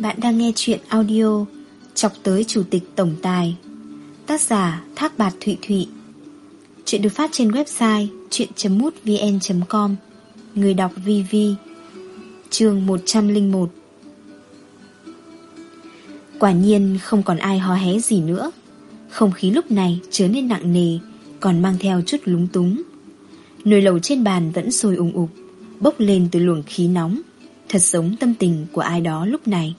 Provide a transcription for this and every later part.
Bạn đang nghe chuyện audio Chọc tới Chủ tịch Tổng Tài. Tác giả Thác Bạt Thụy Thụy. Chuyện được phát trên website chuyện.mútvn.com Người đọc VV Chương 101 Quả nhiên không còn ai hò hé gì nữa. Không khí lúc này trở nên nặng nề, Còn mang theo chút lúng túng. Nồi lầu trên bàn vẫn sôi ủng ục Bốc lên từ luồng khí nóng. Thật giống tâm tình của ai đó lúc này.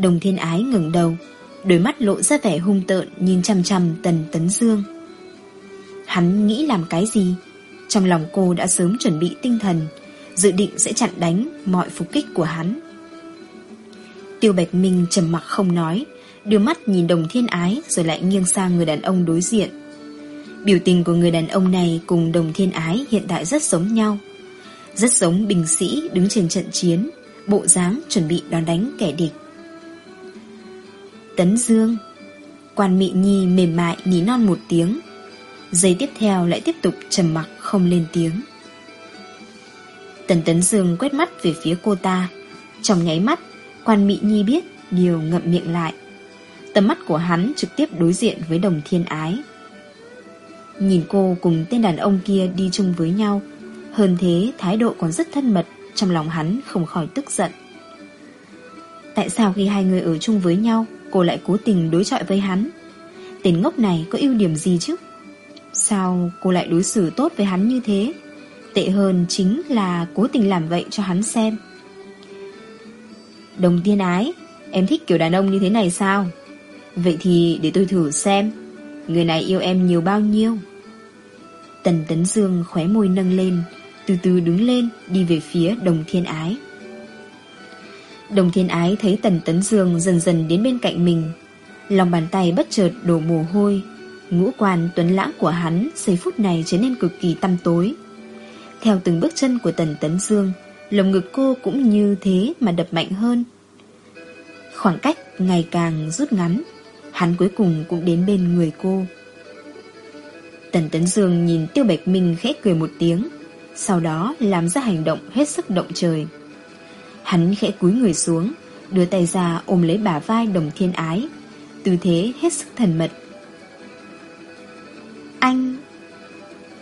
Đồng thiên ái ngừng đầu, Đôi mắt lộ ra vẻ hung tợn Nhìn chằm chằm tần tấn dương. Hắn nghĩ làm cái gì? Trong lòng cô đã sớm chuẩn bị tinh thần, Dự định sẽ chặn đánh Mọi phục kích của hắn. Tiêu Bạch Minh trầm mặc không nói, Đưa mắt nhìn đồng thiên ái Rồi lại nghiêng sang người đàn ông đối diện. Biểu tình của người đàn ông này Cùng đồng thiên ái hiện tại rất giống nhau. Rất giống binh sĩ đứng trên trận chiến, Bộ dáng chuẩn bị đón đánh kẻ địch. Tấn Dương. Quan Mị Nhi mềm mại ní non một tiếng. Giây tiếp theo lại tiếp tục trầm mặc không lên tiếng. Tần Tấn Dương quét mắt về phía cô ta. Trong nháy mắt, Quan Mị Nhi biết Điều ngậm miệng lại. Tầm mắt của hắn trực tiếp đối diện với đồng thiên ái. Nhìn cô cùng tên đàn ông kia đi chung với nhau, Hơn thế thái độ còn rất thân mật, Trong lòng hắn không khỏi tức giận. Tại sao khi hai người ở chung với nhau Cô lại cố tình đối chọi với hắn. Tên ngốc này có ưu điểm gì chứ? Sao cô lại đối xử tốt với hắn như thế? Tệ hơn chính là cố tình làm vậy cho hắn xem. Đồng tiên ái, Em thích kiểu đàn ông như thế này sao? Vậy thì để tôi thử xem, Người này yêu em nhiều bao nhiêu? Tần Tấn Dương khóe môi nâng lên, Từ từ đứng lên, Đi về phía đồng thiên ái. Đồng thiên ái thấy Tần Tấn Dương dần dần đến bên cạnh mình. Lòng bàn tay bất chợt đổ mồ hôi. Ngũ quan tuấn lãng của hắn Giây phút này trở nên cực kỳ tăm tối. Theo từng bước chân của Tần Tấn Dương, Lồng ngực cô cũng như thế mà đập mạnh hơn. Khoảng cách ngày càng rút ngắn, Hắn cuối cùng cũng đến bên người cô. Tần Tấn Dương nhìn Tiêu Bạch Minh khẽ cười một tiếng, Sau đó làm ra hành động hết sức động trời. Hắn khẽ cúi người xuống, Đưa tay ra ôm lấy bả vai đồng thiên ái. Tư thế hết sức thần mật. Anh!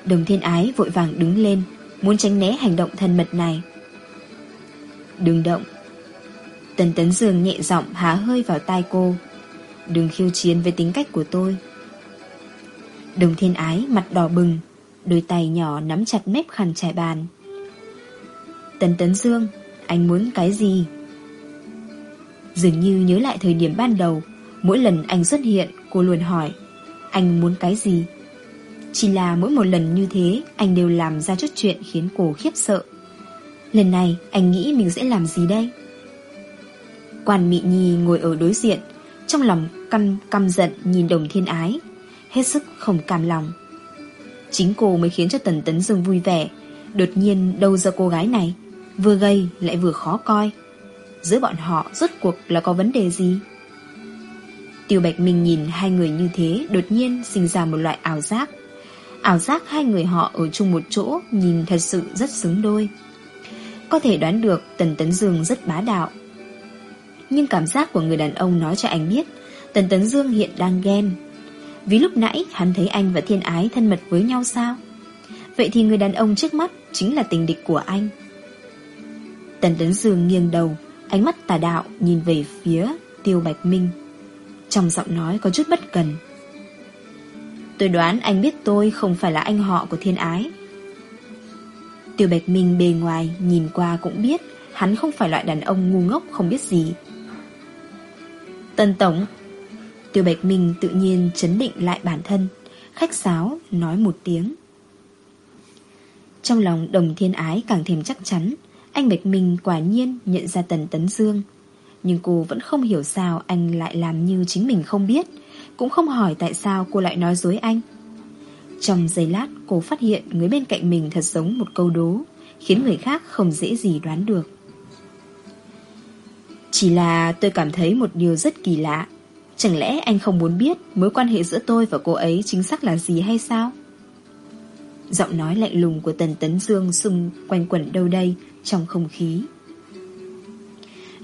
Đồng thiên ái vội vàng đứng lên, Muốn tránh né hành động thân mật này. Đừng động. Tần Tấn Dương nhẹ giọng há hơi vào tai cô. Đừng khiêu chiến với tính cách của tôi. Đồng thiên ái mặt đỏ bừng, Đôi tay nhỏ nắm chặt mép khăn trải bàn. Tần Tấn Dương anh muốn cái gì? Dường như nhớ lại thời điểm ban đầu, Mỗi lần anh xuất hiện, Cô luôn hỏi, Anh muốn cái gì? Chỉ là mỗi một lần như thế, Anh đều làm ra chút chuyện khiến cô khiếp sợ. Lần này, anh nghĩ mình sẽ làm gì đây? Quan Mị Nhi ngồi ở đối diện, Trong lòng căm căm giận nhìn đồng thiên ái, Hết sức không cam lòng. Chính cô mới khiến cho Tần Tấn Dương vui vẻ, Đột nhiên đâu ra cô gái này. Vừa gây lại vừa khó coi. Giữa bọn họ rốt cuộc là có vấn đề gì? Tiêu Bạch Minh nhìn hai người như thế, Đột nhiên sinh ra một loại ảo giác. Ảo giác hai người họ ở chung một chỗ Nhìn thật sự rất xứng đôi. Có thể đoán được Tần Tấn Dương rất bá đạo. Nhưng cảm giác của người đàn ông nói cho anh biết, Tần Tấn Dương hiện đang ghen. Vì lúc nãy hắn thấy anh và thiên ái thân mật với nhau sao? Vậy thì người đàn ông trước mắt Chính là tình địch của anh. Tần Tấn Dương nghiêng đầu, Ánh mắt tà đạo nhìn về phía Tiêu Bạch Minh. Trong giọng nói có chút bất cần. Tôi đoán anh biết tôi không phải là anh họ của thiên ái. Tiêu Bạch Minh bề ngoài nhìn qua cũng biết Hắn không phải loại đàn ông ngu ngốc không biết gì. Tân Tổng, Tiêu Bạch Minh tự nhiên chấn định lại bản thân, Khách sáo nói một tiếng. Trong lòng đồng thiên ái càng thêm chắc chắn anh Bạch Minh quả nhiên nhận ra Tần Tấn Dương. Nhưng cô vẫn không hiểu sao anh lại làm như chính mình không biết, Cũng không hỏi tại sao cô lại nói dối anh. Trong giây lát, cô phát hiện người bên cạnh mình thật giống một câu đố, Khiến người khác không dễ gì đoán được. Chỉ là tôi cảm thấy một điều rất kỳ lạ. Chẳng lẽ anh không muốn biết mối quan hệ giữa tôi và cô ấy chính xác là gì hay sao? Giọng nói lạnh lùng của Tần Tấn Dương xung quanh quẩn đâu đây trong không khí.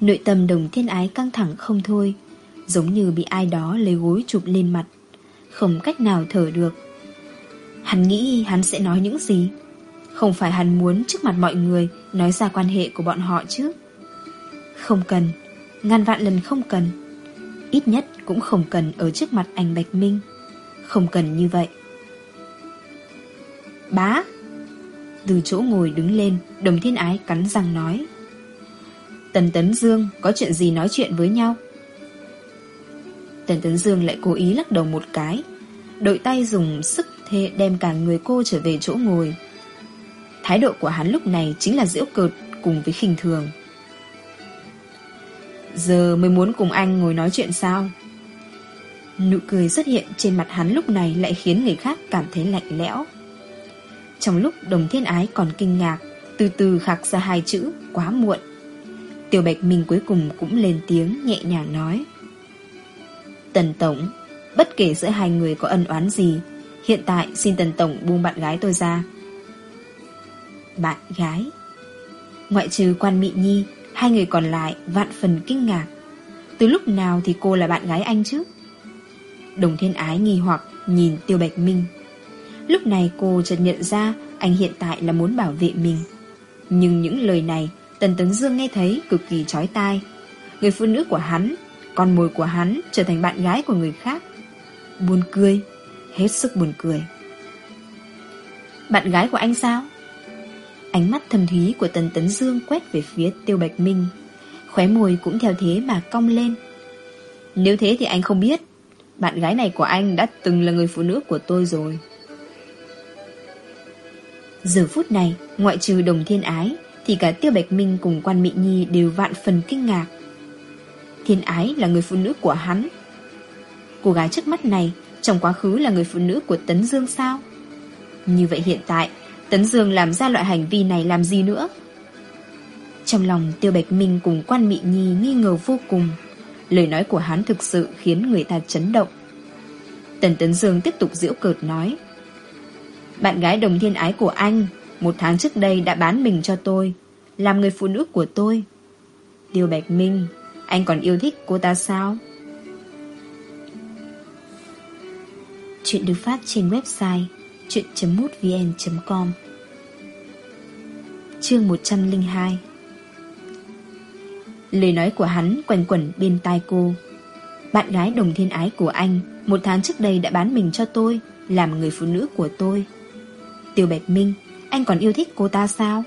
Nội tâm đồng thiên ái căng thẳng không thôi, Giống như bị ai đó lấy gối chụp lên mặt, Không cách nào thở được. Hắn nghĩ hắn sẽ nói những gì? Không phải hắn muốn trước mặt mọi người Nói ra quan hệ của bọn họ chứ? Không cần, Ngàn vạn lần không cần. Ít nhất cũng không cần ở trước mặt anh Bạch Minh. Không cần như vậy. Bá! Từ chỗ ngồi đứng lên, Đồng thiên ái cắn răng nói. Tần Tấn Dương, có chuyện gì nói chuyện với nhau? Tần Tấn Dương lại cố ý lắc đầu một cái. Đội tay dùng sức thế đem cả người cô trở về chỗ ngồi. Thái độ của hắn lúc này chính là diễu cợt cùng với khinh thường. Giờ mới muốn cùng anh ngồi nói chuyện sao? Nụ cười xuất hiện trên mặt hắn lúc này lại khiến người khác cảm thấy lạnh lẽo. Trong lúc đồng thiên ái còn kinh ngạc, Từ từ khắc ra hai chữ, quá muộn. Tiểu Bạch Minh cuối cùng cũng lên tiếng nhẹ nhàng nói, Tần Tổng, Bất kể giữa hai người có ân oán gì, Hiện tại xin Tần Tổng buông bạn gái tôi ra. Bạn gái? Ngoại trừ quan Mị Nhi, Hai người còn lại vạn phần kinh ngạc. Từ lúc nào thì cô là bạn gái anh chứ? Đồng thiên ái nghi hoặc Nhìn Tiêu Bạch Minh. Lúc này cô chợt nhận ra Anh hiện tại là muốn bảo vệ mình. Nhưng những lời này, Tần Tấn Dương nghe thấy cực kỳ chói tai. Người phụ nữ của hắn, Con mồi của hắn trở thành bạn gái của người khác. Buồn cười, Hết sức buồn cười. Bạn gái của anh sao? Ánh mắt thâm thúy của Tần Tấn Dương quét về phía Tiêu Bạch Minh. Khóe môi cũng theo thế mà cong lên. Nếu thế thì anh không biết, Bạn gái này của anh đã từng là người phụ nữ của tôi rồi. Giờ phút này, Ngoại trừ đồng thiên ái, Thì cả Tiêu Bạch Minh cùng quan Mỹ Nhi Đều vạn phần kinh ngạc. Thiên ái là người phụ nữ của hắn. Cô gái trước mắt này, Trong quá khứ là người phụ nữ của Tấn Dương sao? Như vậy hiện tại, Tấn Dương làm ra loại hành vi này làm gì nữa? Trong lòng Tiêu Bạch Minh cùng quan Mị Nhi nghi ngờ vô cùng. Lời nói của hắn thực sự khiến người ta chấn động. Tần Tấn Dương tiếp tục giễu cợt nói bạn gái đồng thiên ái của anh, Một tháng trước đây đã bán mình cho tôi, Làm người phụ nữ của tôi. Tiêu Bạch Minh, Anh còn yêu thích cô ta sao? Chuyện được phát trên website chuyện.mútvn.com Chương 102 Lời nói của hắn quanh quẩn bên tai cô. Bạn gái đồng thiên ái của anh, Một tháng trước đây đã bán mình cho tôi, Làm người phụ nữ của tôi. Tiêu Bạch Minh, Anh còn yêu thích cô ta sao?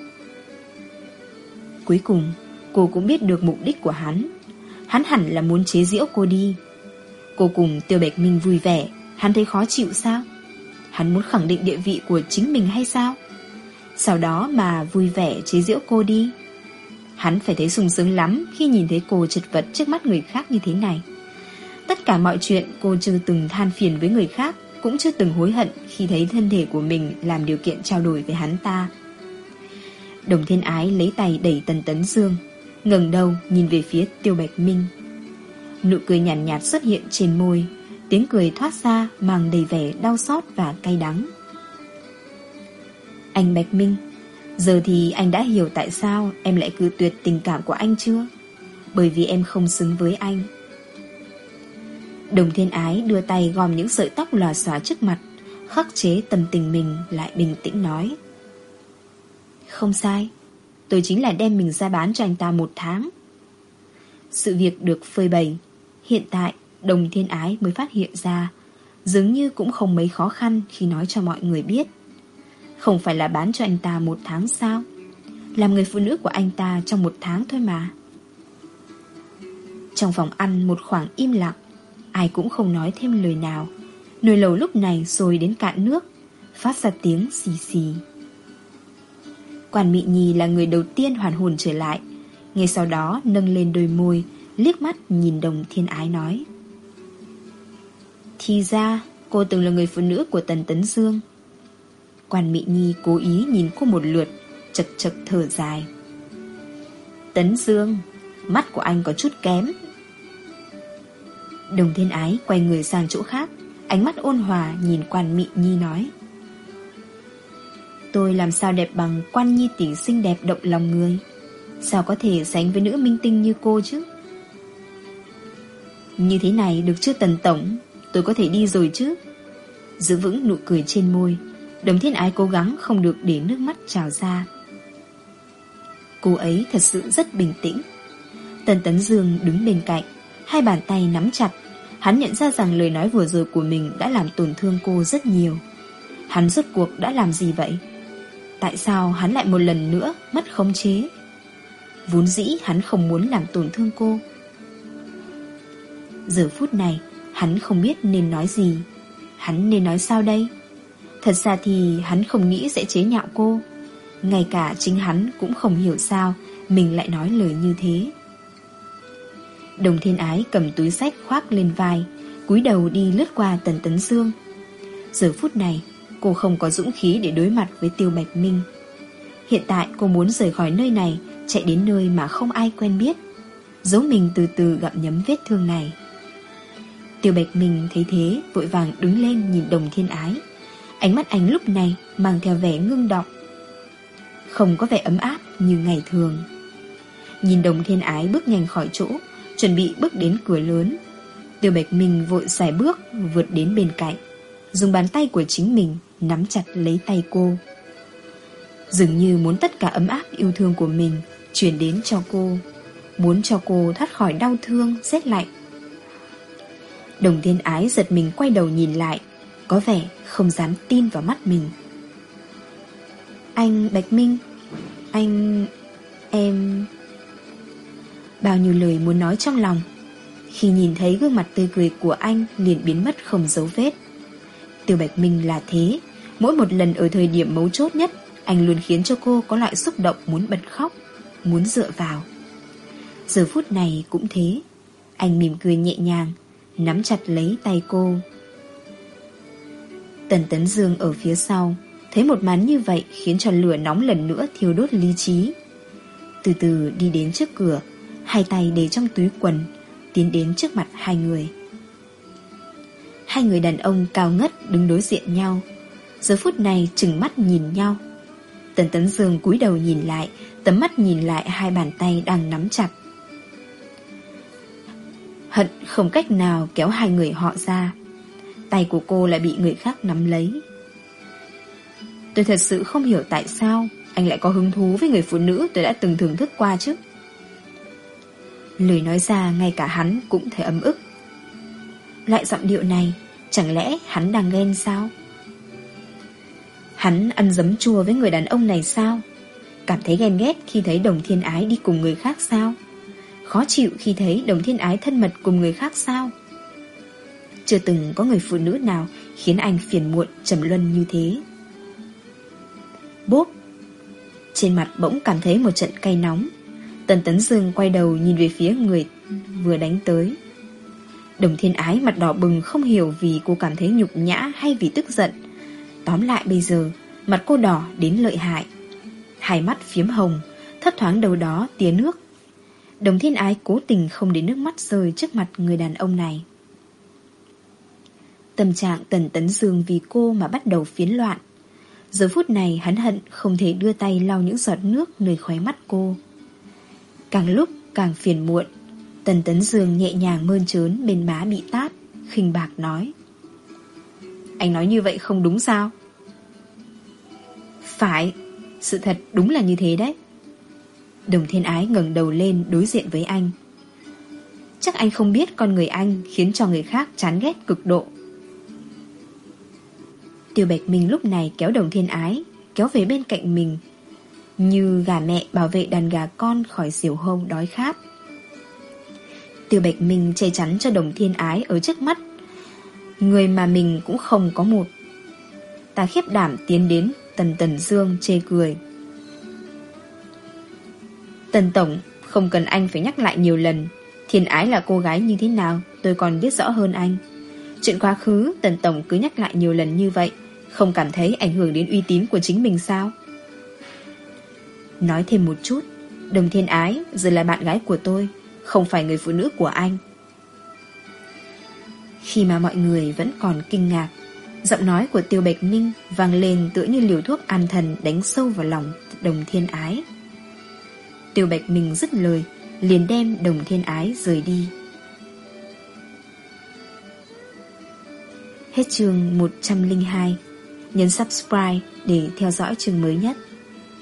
Cuối cùng, Cô cũng biết được mục đích của hắn. Hắn hẳn là muốn chế giễu cô đi. Cô cùng Tiêu Bạch Minh vui vẻ, Hắn thấy khó chịu sao? Hắn muốn khẳng định địa vị của chính mình hay sao? Sau đó mà vui vẻ chế giễu cô đi. Hắn phải thấy sung sướng lắm Khi nhìn thấy cô chật vật trước mắt người khác như thế này. Tất cả mọi chuyện cô chưa từng than phiền với người khác. Cũng chưa từng hối hận Khi thấy thân thể của mình Làm điều kiện trao đổi với hắn ta. Đồng thiên ái lấy tay đẩy tần tấn dương ngẩng đầu nhìn về phía tiêu bạch minh. Nụ cười nhàn nhạt, nhạt xuất hiện trên môi Tiếng cười thoát ra mang đầy vẻ đau xót và cay đắng. Anh Bạch Minh Giờ thì anh đã hiểu tại sao em lại cứ tuyệt tình cảm của anh chưa? Bởi vì em không xứng với anh. Đồng thiên ái đưa tay gom những sợi tóc lòa xóa trước mặt, Khắc chế tâm tình mình lại bình tĩnh nói. Không sai, Tôi chính là đem mình ra bán cho anh ta một tháng. Sự việc được phơi bày, Hiện tại Đồng thiên ái mới phát hiện ra, Dường như cũng không mấy khó khăn Khi nói cho mọi người biết. Không phải là bán cho anh ta một tháng sao? Làm người phụ nữ của anh ta Trong một tháng thôi mà. Trong phòng ăn, một khoảng im lặng Ai cũng không nói thêm lời nào. Nồi lầu lúc này rồi đến cạn nước, Phát ra tiếng xì xì. Quản Mị Nhi là người đầu tiên hoàn hồn trở lại. Ngay sau đó, nâng lên đôi môi, Liếc mắt nhìn đồng thiên ái nói. Thì ra, cô từng là người phụ nữ của Tần Tấn Dương. Quan Mị Nhi cố ý nhìn cô một lượt, Chật chật thở dài. Tấn Dương, Mắt của anh có chút kém Đồng thiên ái quay người sang chỗ khác, Ánh mắt ôn hòa nhìn quan Mỹ Nhi nói. Tôi làm sao đẹp bằng quan nhi tỷ xinh đẹp động lòng người? Sao có thể sánh với nữ minh tinh như cô chứ? Như thế này được chưa tần tổng? Tôi có thể đi rồi chứ? Giữ vững nụ cười trên môi, Đồng thiên ái cố gắng không được để nước mắt trào ra. Cô ấy thật sự rất bình tĩnh. Tần Tấn Dương đứng bên cạnh Hai bàn tay nắm chặt, Hắn nhận ra rằng lời nói vừa rồi của mình Đã làm tổn thương cô rất nhiều. Hắn rốt cuộc đã làm gì vậy? Tại sao hắn lại một lần nữa Mất khống chế? Vốn dĩ hắn không muốn làm tổn thương cô. Giờ phút này, Hắn không biết nên nói gì. Hắn nên nói sao đây? Thật ra thì hắn không nghĩ sẽ chế nhạo cô. Ngay cả chính hắn cũng không hiểu sao Mình lại nói lời như thế. Đồng thiên ái cầm túi sách khoác lên vai, cúi đầu đi lướt qua tần tấn dương Giờ phút này, Cô không có dũng khí để đối mặt với Tiêu Bạch Minh. Hiện tại cô muốn rời khỏi nơi này, Chạy đến nơi mà không ai quen biết. Giấu mình từ từ gặm nhấm vết thương này. Tiêu Bạch Minh thấy thế, Vội vàng đứng lên nhìn đồng thiên ái. Ánh mắt anh lúc này Mang theo vẻ ngưng đọc Không có vẻ ấm áp như ngày thường. Nhìn đồng thiên ái bước nhanh khỏi chỗ Chuẩn bị bước đến cửa lớn. Tiêu Bạch Minh vội xài bước Vượt đến bên cạnh, Dùng bàn tay của chính mình Nắm chặt lấy tay cô. Dường như muốn tất cả ấm áp yêu thương của mình Chuyển đến cho cô, Muốn cho cô thoát khỏi đau thương, Rét lạnh. Đồng thiên ái giật mình quay đầu nhìn lại, Có vẻ không dám tin vào mắt mình. Anh Bạch Minh, Anh... Em... Bao nhiêu lời muốn nói trong lòng. Khi nhìn thấy gương mặt tươi cười của anh liền biến mất không dấu vết. Tiêu Bạch Minh là thế. Mỗi một lần ở thời điểm mấu chốt nhất, Anh luôn khiến cho cô có loại xúc động muốn bật khóc, Muốn dựa vào. Giờ phút này cũng thế. Anh mỉm cười nhẹ nhàng, Nắm chặt lấy tay cô. Tần Tấn Dương ở phía sau, Thấy một màn như vậy Khiến cho lửa nóng lần nữa thiêu đốt lý trí. Từ từ đi đến trước cửa Hai tay để trong túi quần, Tiến đến trước mặt hai người. Hai người đàn ông cao ngất đứng đối diện nhau, Giờ phút này chừng mắt nhìn nhau. Tần Tấn Dương cúi đầu nhìn lại Tấm mắt nhìn lại hai bàn tay đang nắm chặt. Hận không cách nào kéo hai người họ ra, Tay của cô lại bị người khác nắm lấy. Tôi thật sự không hiểu tại sao Anh lại có hứng thú với người phụ nữ tôi đã từng thưởng thức qua chứ? Lời nói ra ngay cả hắn cũng thấy ấm ức. Loại giọng điệu này, Chẳng lẽ hắn đang ghen sao? Hắn ăn dấm chua với người đàn ông này sao? Cảm thấy ghen ghét khi thấy đồng thiên ái đi cùng người khác sao? Khó chịu khi thấy đồng thiên ái thân mật cùng người khác sao? Chưa từng có người phụ nữ nào Khiến anh phiền muộn trầm luân như thế. Bốp! Trên mặt bỗng cảm thấy một trận cay nóng. Tần Tấn Dương quay đầu nhìn về phía người vừa đánh tới. Đồng thiên ái mặt đỏ bừng không hiểu vì cô cảm thấy nhục nhã hay vì tức giận. Tóm lại bây giờ, Mặt cô đỏ đến lợi hại. Hai mắt phiếm hồng, Thấp thoáng đầu đó tía nước. Đồng thiên ái cố tình không để nước mắt rơi trước mặt người đàn ông này. Tâm trạng tần tấn dương vì cô mà bắt đầu phiến loạn. Giờ phút này hắn hận không thể đưa tay lau những giọt nước nơi khóe mắt cô. Càng lúc càng phiền muộn, Tần tấn dương nhẹ nhàng mơn trớn bên má bị tát, khinh bạc nói. Anh nói như vậy không đúng sao? Phải, Sự thật đúng là như thế đấy. Đồng thiên ái ngẩng đầu lên đối diện với anh. Chắc anh không biết con người anh khiến cho người khác chán ghét cực độ. Tiêu Bạch Minh lúc này kéo đồng thiên ái, Kéo về bên cạnh mình như gà mẹ bảo vệ đàn gà con khỏi diều hông đói khát. Tiêu Bạch Minh che chắn cho đồng thiên ái ở trước mắt. Người mà mình cũng không có một. Ta khiếp đảm tiến đến, Tần Tần Dương chê cười. Tần Tổng, Không cần anh phải nhắc lại nhiều lần. Thiên ái là cô gái như thế nào, Tôi còn biết rõ hơn anh. Chuyện quá khứ, Tần Tổng cứ nhắc lại nhiều lần như vậy, Không cảm thấy ảnh hưởng đến uy tín của chính mình sao? Nói thêm một chút, Đồng thiên ái giờ là bạn gái của tôi, Không phải người phụ nữ của anh. Khi mà mọi người vẫn còn kinh ngạc, Giọng nói của Tiêu Bạch Ninh vang lên tựa như liều thuốc an thần đánh sâu vào lòng đồng thiên ái. Tiêu Bạch Minh dứt lời, Liền đem đồng thiên ái rời đi. Hết chương 102 Nhấn subscribe để theo dõi chương mới nhất.